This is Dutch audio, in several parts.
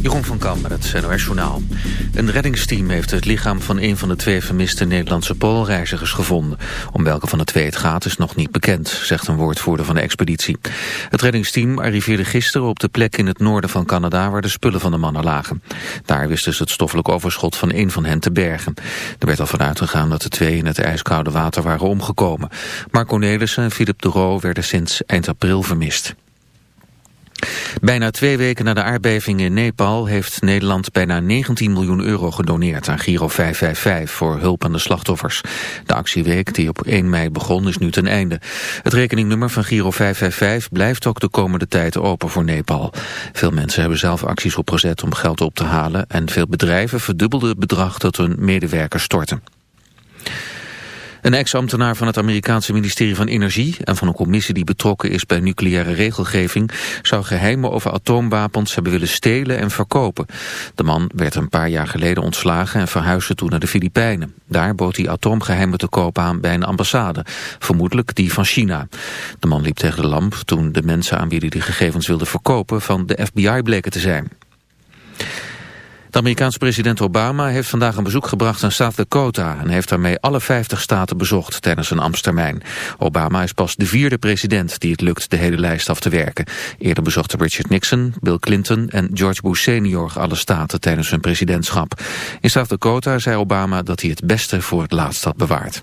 Jeroen van Kam met het NOS Journaal. Een reddingsteam heeft het lichaam van een van de twee vermiste Nederlandse poolreizigers gevonden. Om welke van de twee het gaat is nog niet bekend, zegt een woordvoerder van de expeditie. Het reddingsteam arriveerde gisteren op de plek in het noorden van Canada waar de spullen van de mannen lagen. Daar wisten ze het stoffelijk overschot van een van hen te bergen. Er werd al vanuit gegaan dat de twee in het ijskoude water waren omgekomen. Mark Cornelissen en Philip de Roo werden sinds eind april vermist. Bijna twee weken na de aardbeving in Nepal heeft Nederland bijna 19 miljoen euro gedoneerd aan Giro 555 voor hulp aan de slachtoffers. De actieweek die op 1 mei begon is nu ten einde. Het rekeningnummer van Giro 555 blijft ook de komende tijd open voor Nepal. Veel mensen hebben zelf acties opgezet om geld op te halen en veel bedrijven verdubbelden het bedrag dat hun medewerkers storten. Een ex-ambtenaar van het Amerikaanse ministerie van Energie en van een commissie die betrokken is bij nucleaire regelgeving zou geheimen over atoomwapens hebben willen stelen en verkopen. De man werd een paar jaar geleden ontslagen en verhuisde toen naar de Filipijnen. Daar bood hij atoomgeheimen te koop aan bij een ambassade, vermoedelijk die van China. De man liep tegen de lamp toen de mensen aan wie hij de gegevens wilde verkopen van de FBI bleken te zijn. De Amerikaanse president Obama heeft vandaag een bezoek gebracht aan South Dakota en heeft daarmee alle 50 staten bezocht tijdens een ambtstermijn. Obama is pas de vierde president die het lukt de hele lijst af te werken. Eerder bezochten Richard Nixon, Bill Clinton en George Bush senior alle staten tijdens hun presidentschap. In South Dakota zei Obama dat hij het beste voor het laatst had bewaard.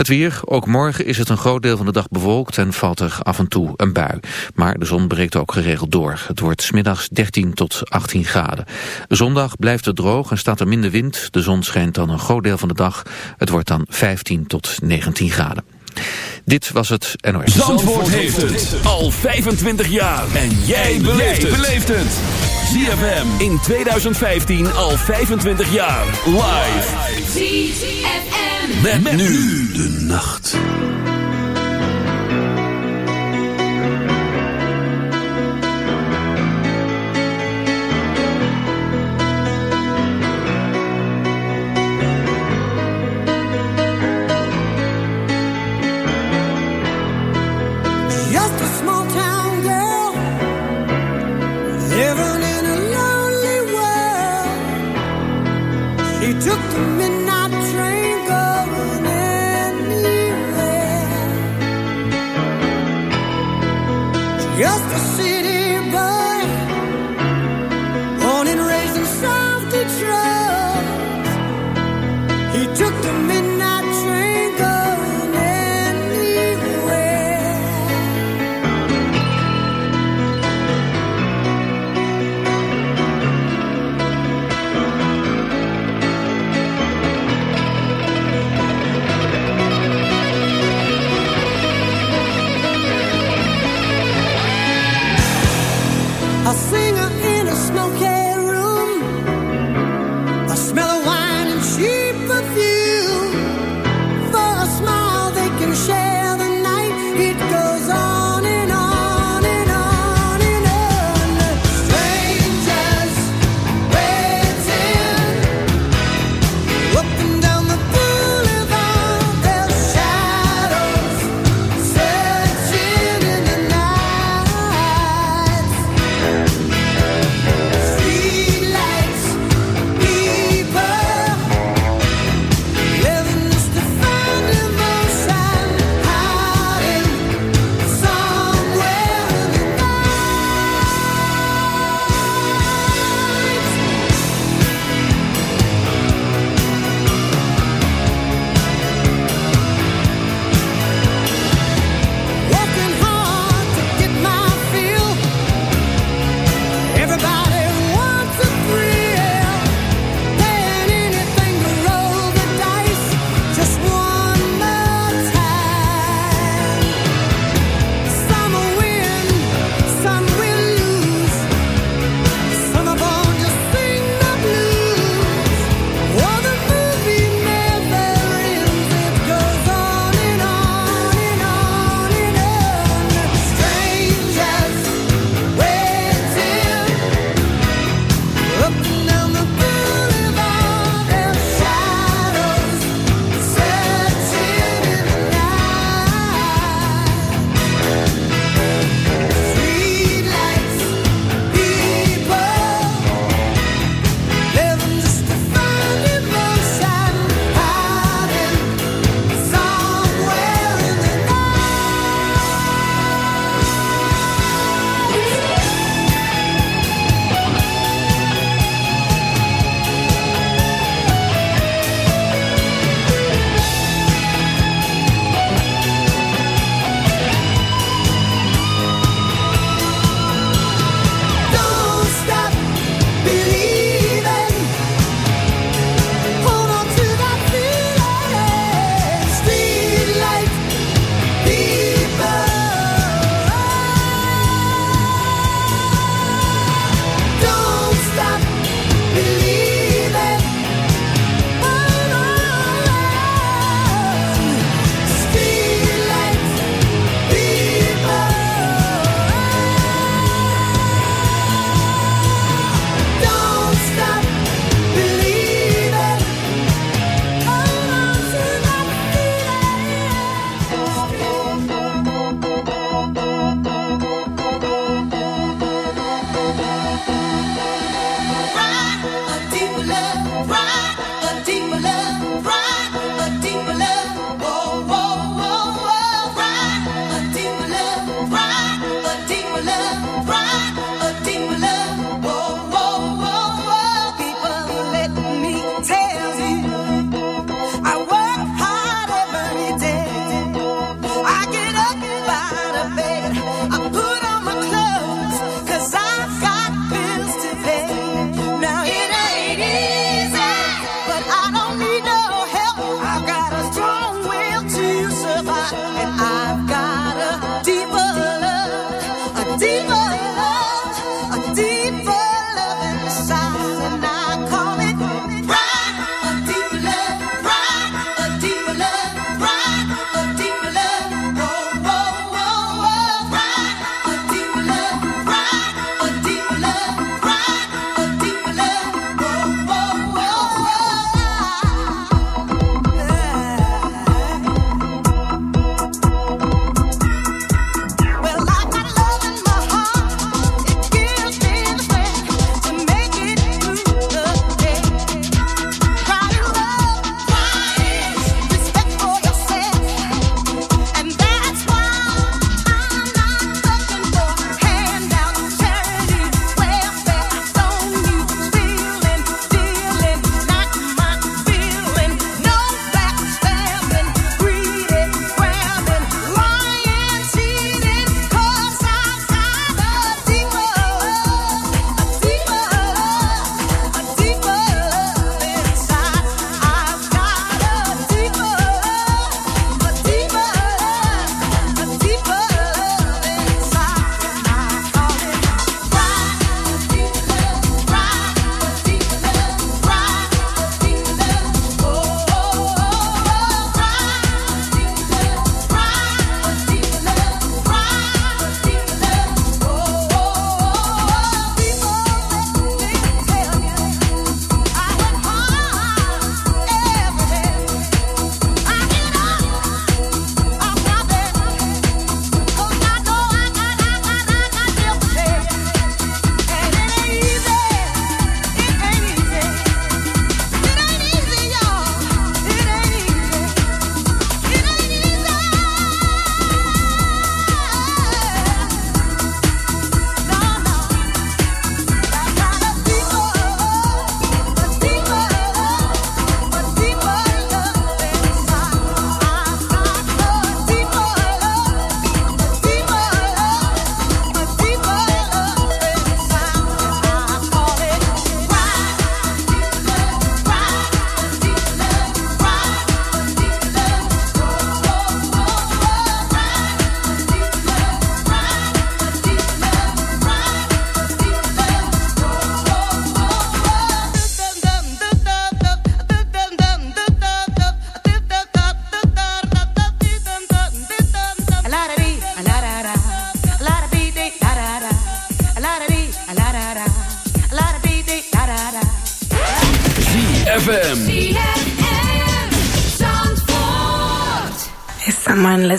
Het weer, ook morgen is het een groot deel van de dag bewolkt en valt er af en toe een bui. Maar de zon breekt ook geregeld door. Het wordt smiddags 13 tot 18 graden. Zondag blijft het droog en staat er minder wind. De zon schijnt dan een groot deel van de dag. Het wordt dan 15 tot 19 graden. Dit was het NOS. Zandvoort, Zandvoort heeft het al 25 jaar. En jij beleeft het. ZFM in 2015 al 25 jaar. Live. ZFM. Met, nu de nacht.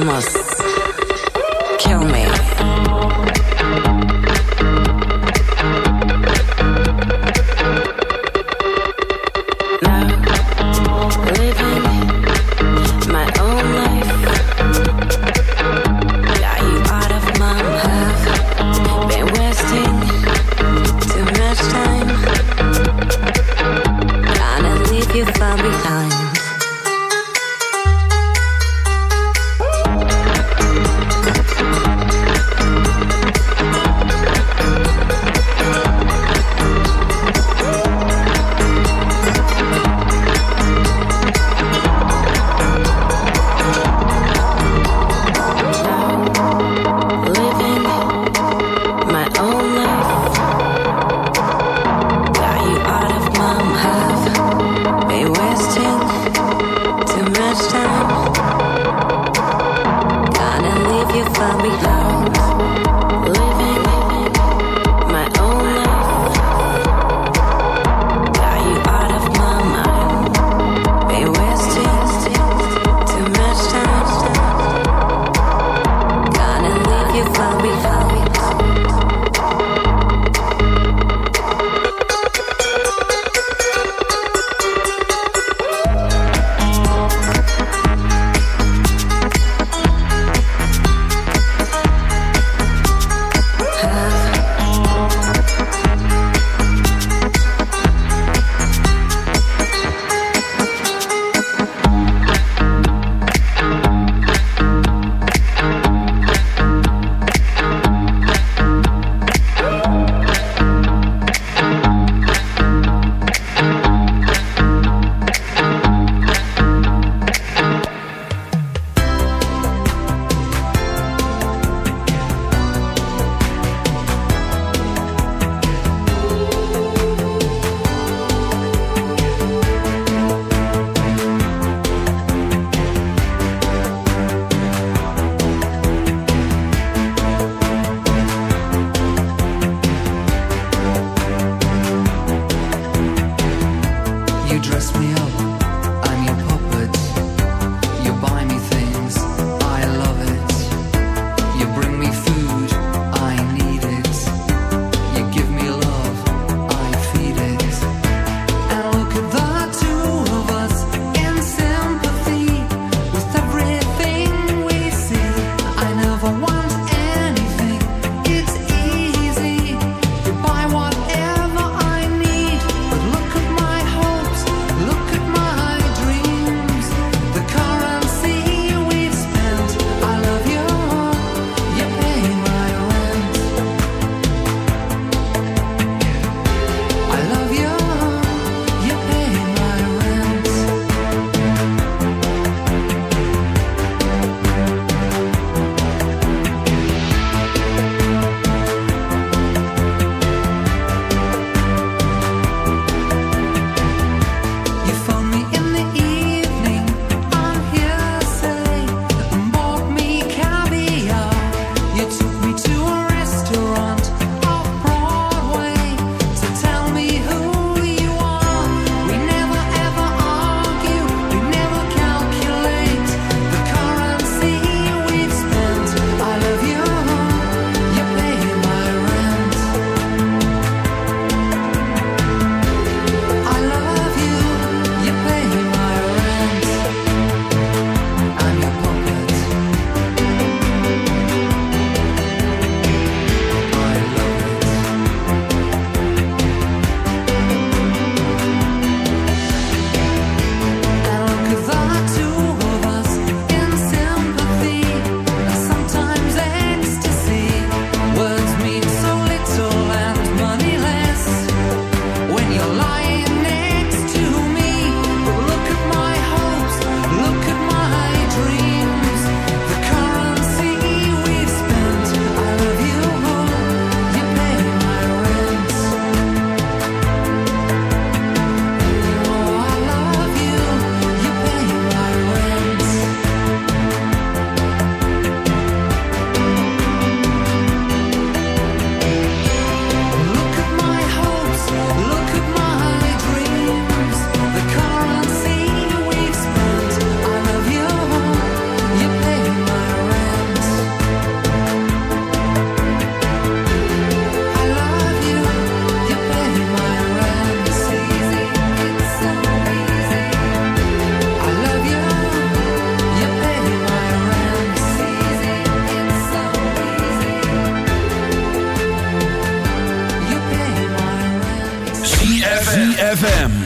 Almost.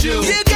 you.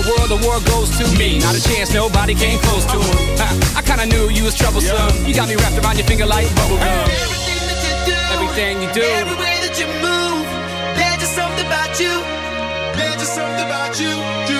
the world, the war goes to me. Not a chance, nobody came close to him. I, kinda knew you was troublesome. You got me wrapped around your finger like bubblegum. Everything that you do, everything you do, every way that you move, there's just something about you. There's just something about you.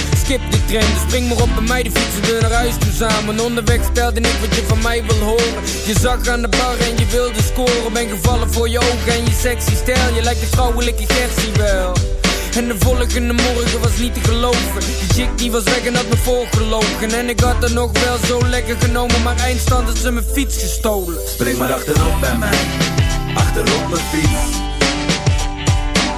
skip die trein Dus spring maar op bij mij, de fietsen we naar huis toe samen. Onderweg stelde ik wat je van mij wil horen. Je zag aan de bar en je wilde scoren. Ben gevallen voor je ogen en je sexy stijl. Je lijkt de vrouwelijke Gertie wel. En de volgende morgen was niet te geloven. Die chick die was weg en had me voorgelogen. En ik had er nog wel zo lekker genomen Maar eindstand had ze mijn fiets gestolen. Spring maar achterop bij mij, achterop mijn fiets.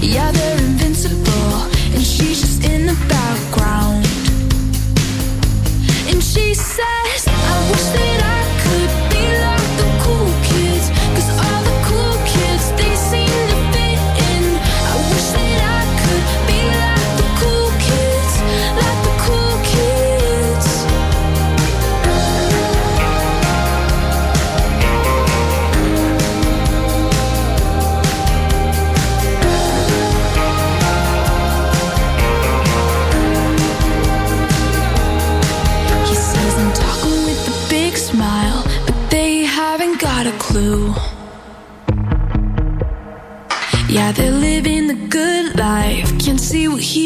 Yeah, they're invincible, and she's just in the background. And she says.